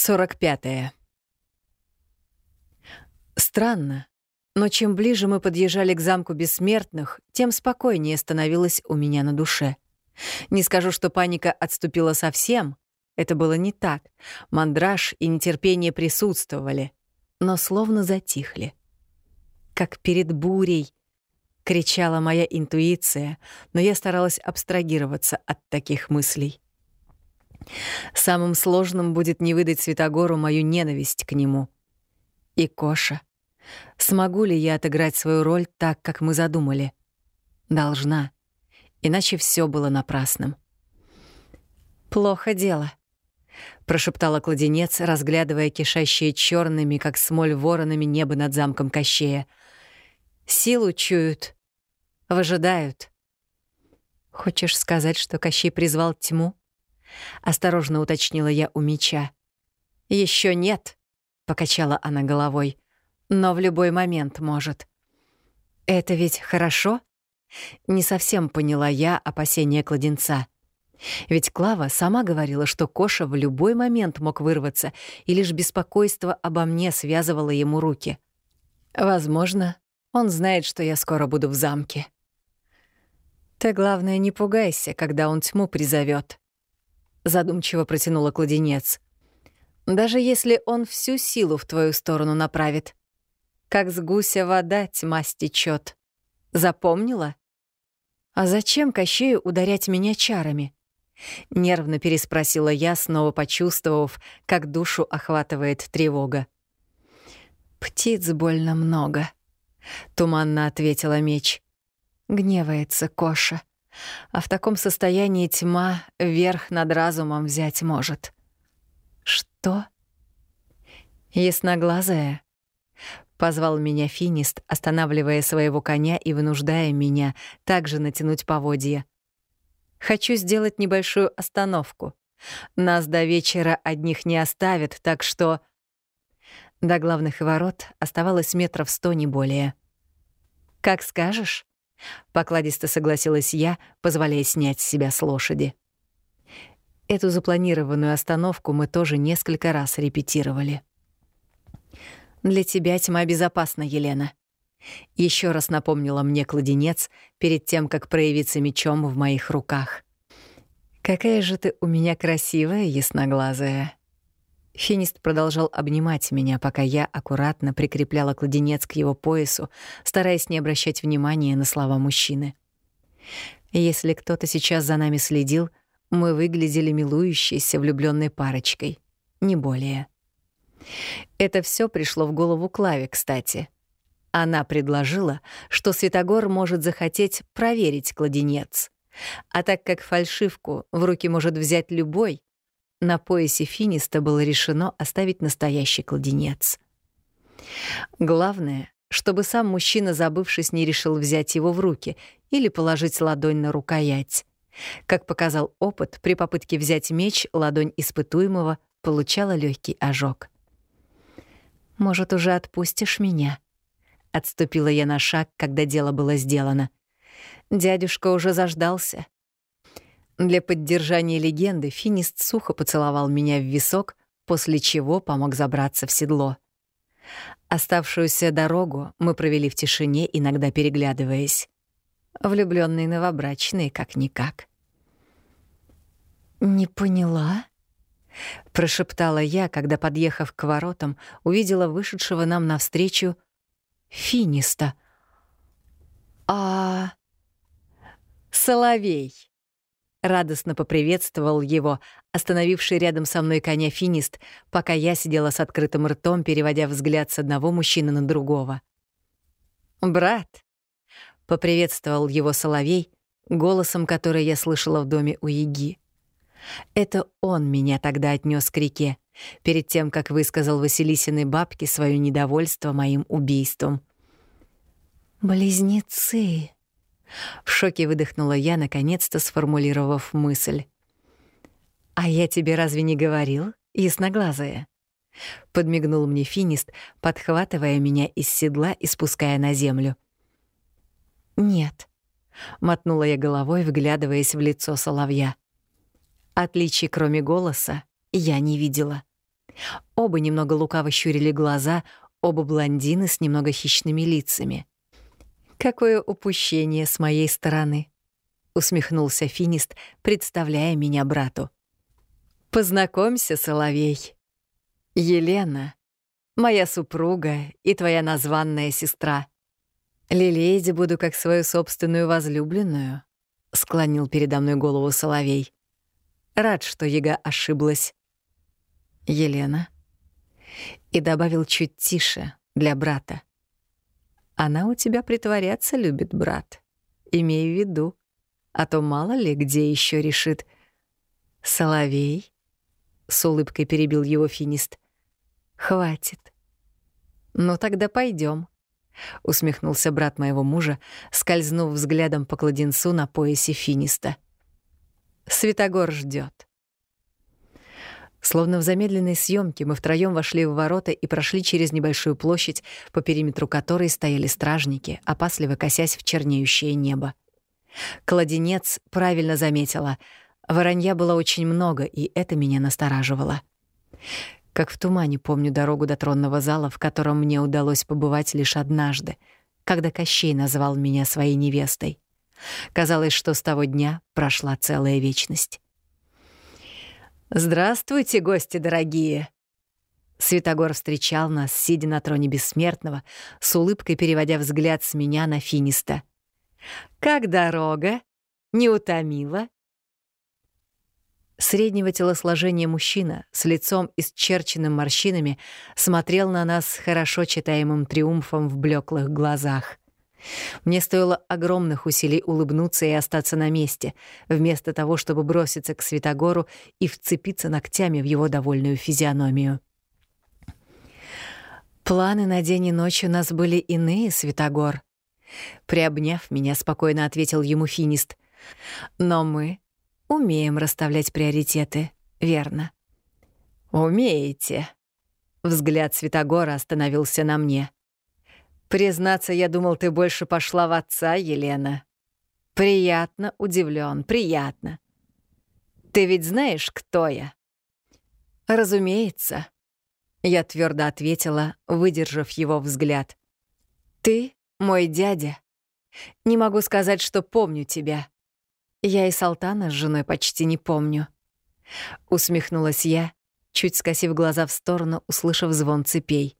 45. -е. Странно, но чем ближе мы подъезжали к замку бессмертных, тем спокойнее становилось у меня на душе. Не скажу, что паника отступила совсем. Это было не так. Мандраж и нетерпение присутствовали, но словно затихли. Как перед бурей, кричала моя интуиция, но я старалась абстрагироваться от таких мыслей. Самым сложным будет не выдать Святогору мою ненависть к нему. И Коша. Смогу ли я отыграть свою роль так, как мы задумали? Должна. Иначе все было напрасным. «Плохо дело», — прошептала кладенец, разглядывая кишащие черными, как смоль воронами, небо над замком Кощея. «Силу чуют. Выжидают». «Хочешь сказать, что Кощей призвал тьму?» — осторожно уточнила я у меча. Еще нет», — покачала она головой, — «но в любой момент может». «Это ведь хорошо?» Не совсем поняла я опасения кладенца. Ведь Клава сама говорила, что Коша в любой момент мог вырваться, и лишь беспокойство обо мне связывало ему руки. Возможно, он знает, что я скоро буду в замке. Ты, главное, не пугайся, когда он тьму призовет задумчиво протянула кладенец. Даже если он всю силу в твою сторону направит. Как с гуся вода тьма стечет. Запомнила? А зачем Кощею ударять меня чарами? Нервно переспросила я, снова почувствовав, как душу охватывает тревога. «Птиц больно много», — туманно ответила меч. Гневается Коша а в таком состоянии тьма верх над разумом взять может. Что? Ясноглазая. Позвал меня финист, останавливая своего коня и вынуждая меня также натянуть поводья. Хочу сделать небольшую остановку. Нас до вечера одних не оставят, так что... До главных ворот оставалось метров сто, не более. «Как скажешь», Покладисто согласилась я, позволяя снять с себя с лошади. Эту запланированную остановку мы тоже несколько раз репетировали. «Для тебя тьма безопасна, Елена», — еще раз напомнила мне кладенец перед тем, как проявиться мечом в моих руках. «Какая же ты у меня красивая, ясноглазая!» Финист продолжал обнимать меня, пока я аккуратно прикрепляла кладенец к его поясу, стараясь не обращать внимания на слова мужчины. Если кто-то сейчас за нами следил, мы выглядели милующейся влюбленной парочкой, не более. Это все пришло в голову Клаве, кстати. Она предложила, что Святогор может захотеть проверить кладенец. А так как фальшивку в руки может взять любой, на поясе финиста было решено оставить настоящий кладенец. Главное, чтобы сам мужчина, забывшись, не решил взять его в руки или положить ладонь на рукоять. Как показал опыт, при попытке взять меч ладонь испытуемого получала легкий ожог. «Может, уже отпустишь меня?» Отступила я на шаг, когда дело было сделано. Дядюшка уже заждался. Для поддержания легенды финист сухо поцеловал меня в висок, после чего помог забраться в седло. Оставшуюся дорогу мы провели в тишине, иногда переглядываясь. Влюбленные новобрачные, как-никак. «Не поняла?» — прошептала я, когда, подъехав к воротам, увидела вышедшего нам навстречу финиста. «А... Соловей!» Радостно поприветствовал его, остановивший рядом со мной коня финист, пока я сидела с открытым ртом, переводя взгляд с одного мужчины на другого. «Брат!» — поприветствовал его соловей, голосом, который я слышала в доме у Яги. Это он меня тогда отнес к реке, перед тем, как высказал Василисиной бабке свое недовольство моим убийством. «Близнецы!» В шоке выдохнула я, наконец-то сформулировав мысль. «А я тебе разве не говорил, ясноглазая?» Подмигнул мне финист, подхватывая меня из седла и спуская на землю. «Нет», — мотнула я головой, вглядываясь в лицо соловья. Отличий, кроме голоса, я не видела. Оба немного лукаво щурили глаза, оба блондины с немного хищными лицами. «Какое упущение с моей стороны!» — усмехнулся Финист, представляя меня брату. «Познакомься, Соловей. Елена, моя супруга и твоя названная сестра. Лилейде буду как свою собственную возлюбленную», — склонил передо мной голову Соловей. Рад, что Яга ошиблась. Елена. И добавил чуть тише, для брата. Она у тебя притворяться любит, брат. Имей в виду. А то мало ли где еще решит. Соловей. С улыбкой перебил его финист. Хватит. Ну тогда пойдем. Усмехнулся брат моего мужа, скользнув взглядом по кладенцу на поясе финиста. Светогор ждет. Словно в замедленной съемке мы втроем вошли в ворота и прошли через небольшую площадь, по периметру которой стояли стражники, опасливо косясь в чернеющее небо. Кладенец правильно заметила. Воронья было очень много, и это меня настораживало. Как в тумане помню дорогу до тронного зала, в котором мне удалось побывать лишь однажды, когда Кощей назвал меня своей невестой. Казалось, что с того дня прошла целая вечность. «Здравствуйте, гости дорогие!» Святогор встречал нас, сидя на троне бессмертного, с улыбкой переводя взгляд с меня на Финиста. «Как дорога? Не утомила?» Среднего телосложения мужчина с лицом исчерченным морщинами смотрел на нас с хорошо читаемым триумфом в блеклых глазах. Мне стоило огромных усилий улыбнуться и остаться на месте, вместо того, чтобы броситься к Святогору и вцепиться ногтями в его довольную физиономию. Планы на день и ночь у нас были иные, Святогор. Приобняв меня, спокойно ответил ему финист. Но мы умеем расставлять приоритеты, верно? Умеете. Взгляд Святогора остановился на мне. Признаться, я думал, ты больше пошла в отца, Елена. Приятно удивлен, приятно. Ты ведь знаешь, кто я? Разумеется. Я твердо ответила, выдержав его взгляд. Ты мой дядя. Не могу сказать, что помню тебя. Я и Салтана с женой почти не помню. Усмехнулась я, чуть скосив глаза в сторону, услышав звон цепей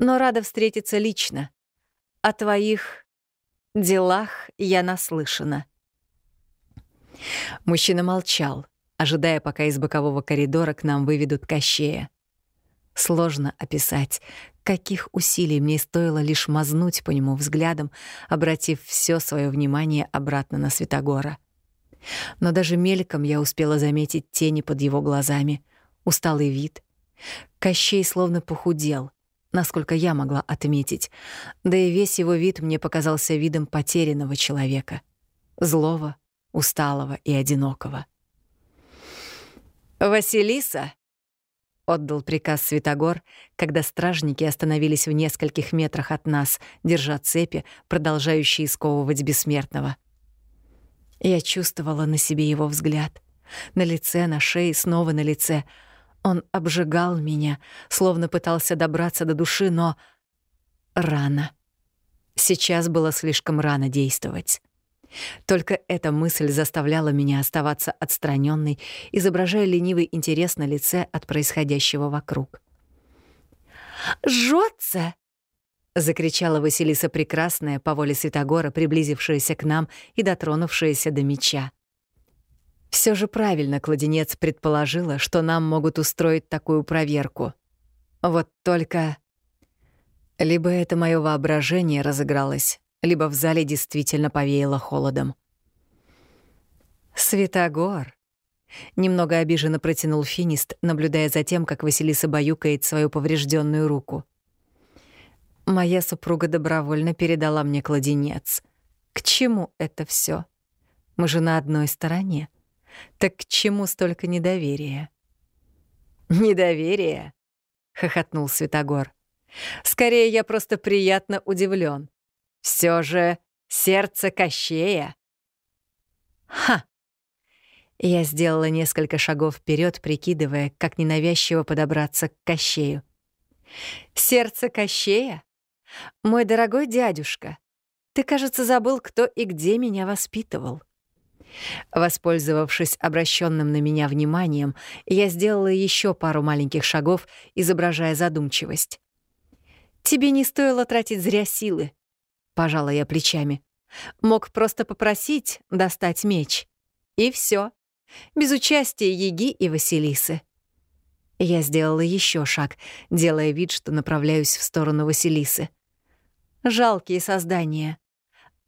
но рада встретиться лично. О твоих делах я наслышана». Мужчина молчал, ожидая, пока из бокового коридора к нам выведут Кощея. Сложно описать, каких усилий мне стоило лишь мазнуть по нему взглядом, обратив все свое внимание обратно на Святогора. Но даже мельком я успела заметить тени под его глазами, усталый вид. Кощей словно похудел, насколько я могла отметить, да и весь его вид мне показался видом потерянного человека, злого, усталого и одинокого. «Василиса!» — отдал приказ Святогор, когда стражники остановились в нескольких метрах от нас, держа цепи, продолжающие сковывать бессмертного. Я чувствовала на себе его взгляд. На лице, на шее, снова на лице — он обжигал меня, словно пытался добраться до души, но рано. Сейчас было слишком рано действовать. Только эта мысль заставляла меня оставаться отстраненной, изображая ленивый интерес на лице от происходящего вокруг. «Жжётся!» — закричала Василиса Прекрасная по воле Святогора, приблизившаяся к нам и дотронувшаяся до меча. Все же правильно кладенец предположила, что нам могут устроить такую проверку. Вот только... Либо это мое воображение разыгралось, либо в зале действительно повеяло холодом. «Светогор!» Немного обиженно протянул финист, наблюдая за тем, как Василиса баюкает свою поврежденную руку. «Моя супруга добровольно передала мне кладенец. К чему это все? Мы же на одной стороне». Так к чему столько недоверия? Недоверие? хохотнул Святогор. Скорее, я просто приятно удивлен. Все же сердце Кощея. Ха! Я сделала несколько шагов вперед, прикидывая, как ненавязчиво подобраться к Кощею. «Сердце Кощея? Мой дорогой дядюшка, ты, кажется, забыл, кто и где меня воспитывал». Воспользовавшись обращенным на меня вниманием, я сделала еще пару маленьких шагов, изображая задумчивость. «Тебе не стоило тратить зря силы», — пожала я плечами. «Мог просто попросить достать меч. И все. Без участия Еги и Василисы». Я сделала еще шаг, делая вид, что направляюсь в сторону Василисы. Жалкие создания.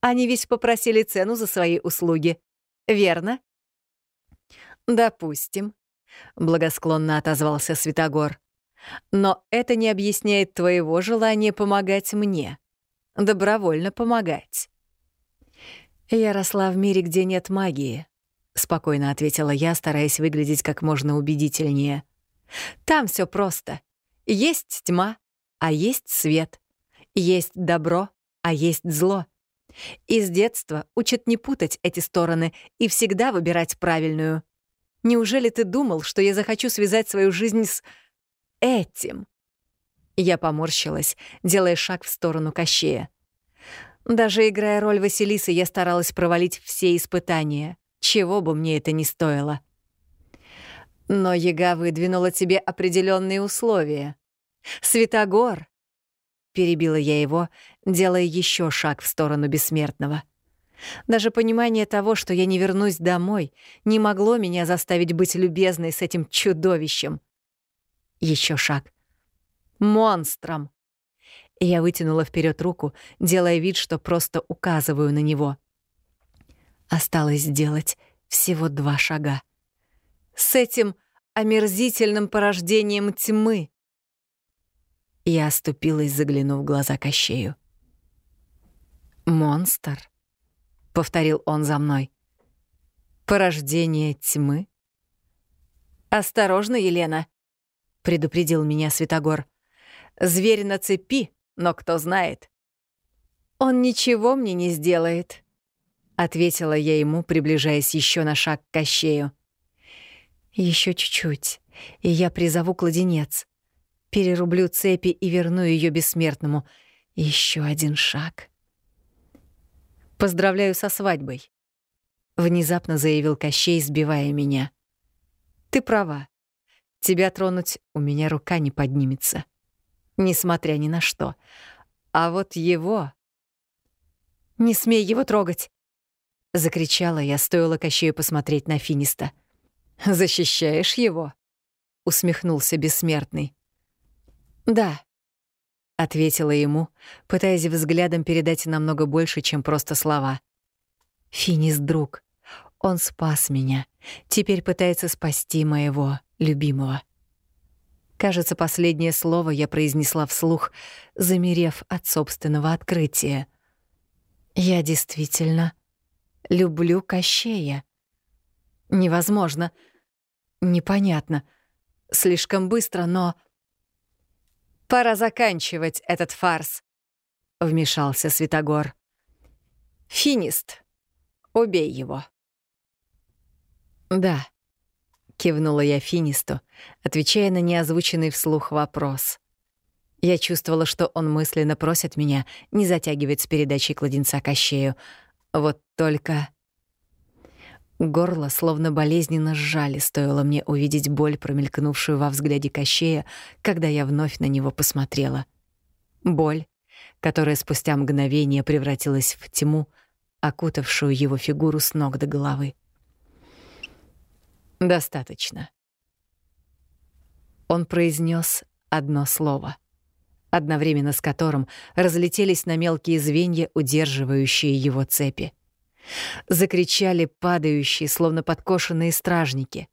Они ведь попросили цену за свои услуги. Верно? Допустим, благосклонно отозвался Святогор. Но это не объясняет твоего желания помогать мне. Добровольно помогать. Я росла в мире, где нет магии, спокойно ответила я, стараясь выглядеть как можно убедительнее. Там все просто. Есть тьма, а есть свет. Есть добро, а есть зло. И с детства учат не путать эти стороны и всегда выбирать правильную. Неужели ты думал, что я захочу связать свою жизнь с этим? Я поморщилась, делая шаг в сторону Кощея. Даже играя роль Василисы, я старалась провалить все испытания, чего бы мне это ни стоило. Но Ега выдвинула тебе определенные условия. Святогор Перебила я его, делая еще шаг в сторону бессмертного. Даже понимание того, что я не вернусь домой, не могло меня заставить быть любезной с этим чудовищем. Еще шаг. Монстром. Я вытянула вперед руку, делая вид, что просто указываю на него. Осталось сделать всего два шага. С этим омерзительным порождением тьмы, я оступилась, заглянув в глаза Кощею. «Монстр», — повторил он за мной. «Порождение тьмы?» «Осторожно, Елена», — предупредил меня Святогор. «Зверь на цепи, но кто знает». «Он ничего мне не сделает», — ответила я ему, приближаясь еще на шаг к Кощею. Еще чуть-чуть, и я призову кладенец. Перерублю цепи и верну ее бессмертному. Еще один шаг. «Поздравляю со свадьбой», — внезапно заявил Кощей, сбивая меня. «Ты права. Тебя тронуть у меня рука не поднимется. Несмотря ни на что. А вот его...» «Не смей его трогать!» — закричала я, стоило Кощею посмотреть на Финиста. «Защищаешь его?» — усмехнулся бессмертный. «Да», — ответила ему, пытаясь взглядом передать намного больше, чем просто слова. «Финис — друг. Он спас меня. Теперь пытается спасти моего любимого». Кажется, последнее слово я произнесла вслух, замерев от собственного открытия. «Я действительно люблю Кощея». Невозможно. Непонятно. Слишком быстро, но... Пора заканчивать этот фарс», — вмешался Святогор. «Финист, убей его». «Да», — кивнула я Финисту, отвечая на неозвученный вслух вопрос. Я чувствовала, что он мысленно просит меня не затягивать с передачей кладенца Кощею. Вот только... Горло словно болезненно сжали, стоило мне увидеть боль, промелькнувшую во взгляде Кощея, когда я вновь на него посмотрела. Боль, которая спустя мгновение превратилась в тьму, окутавшую его фигуру с ног до головы. «Достаточно». Он произнес одно слово, одновременно с которым разлетелись на мелкие звенья, удерживающие его цепи. Закричали падающие, словно подкошенные стражники.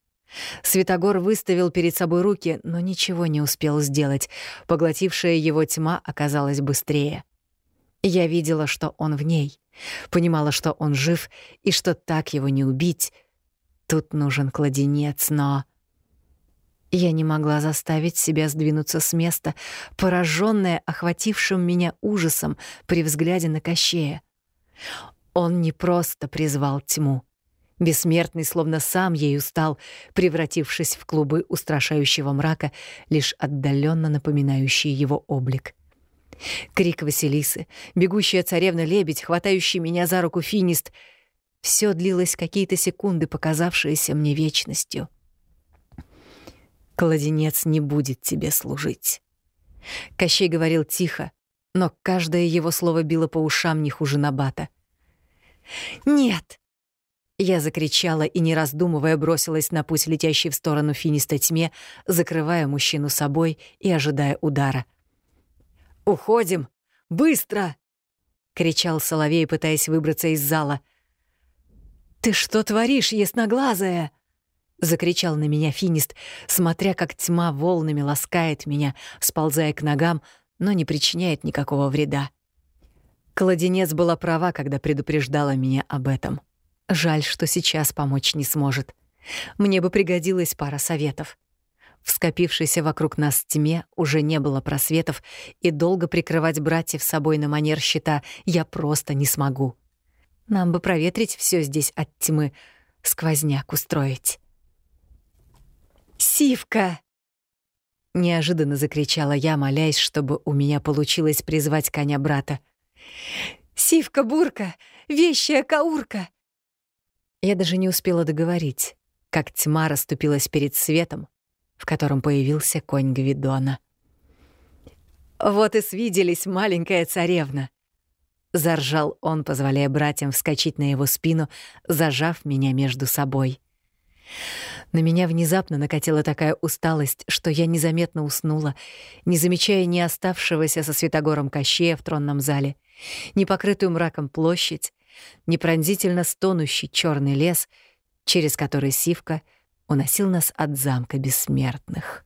Светогор выставил перед собой руки, но ничего не успел сделать. Поглотившая его тьма оказалась быстрее. Я видела, что он в ней, понимала, что он жив и что так его не убить. Тут нужен кладенец, но... Я не могла заставить себя сдвинуться с места, пораженная охватившим меня ужасом при взгляде на Кощея. Он не просто призвал тьму. Бессмертный словно сам ею стал, превратившись в клубы устрашающего мрака, лишь отдаленно напоминающие его облик. Крик Василисы, бегущая царевна-лебедь, хватающий меня за руку финист — все длилось какие-то секунды, показавшиеся мне вечностью. «Кладенец не будет тебе служить». Кощей говорил тихо, но каждое его слово било по ушам не хуже Набата. «Нет!» Я закричала и, не раздумывая, бросилась на путь, летящий в сторону финистой тьме, закрывая мужчину собой и ожидая удара. «Уходим! Быстро!» — кричал Соловей, пытаясь выбраться из зала. «Ты что творишь, ясноглазая?» — закричал на меня финист, смотря как тьма волнами ласкает меня, сползая к ногам, но не причиняет никакого вреда. Кладенец была права, когда предупреждала меня об этом. Жаль, что сейчас помочь не сможет. Мне бы пригодилась пара советов. В скопившейся вокруг нас тьме уже не было просветов, и долго прикрывать братьев собой на манер щита я просто не смогу. Нам бы проветрить все здесь от тьмы, сквозняк устроить. «Сивка!» Неожиданно закричала я, молясь, чтобы у меня получилось призвать коня брата. «Сивка-бурка! Вещая каурка!» Я даже не успела договорить, как тьма расступилась перед светом, в котором появился конь Гвидона. «Вот и свиделись, маленькая царевна!» Заржал он, позволяя братьям вскочить на его спину, зажав меня между собой. На меня внезапно накатила такая усталость, что я незаметно уснула, не замечая ни оставшегося со Святогором Кощея в тронном зале, ни покрытую мраком площадь, ни пронзительно стонущий черный лес, через который Сивка уносил нас от замка бессмертных.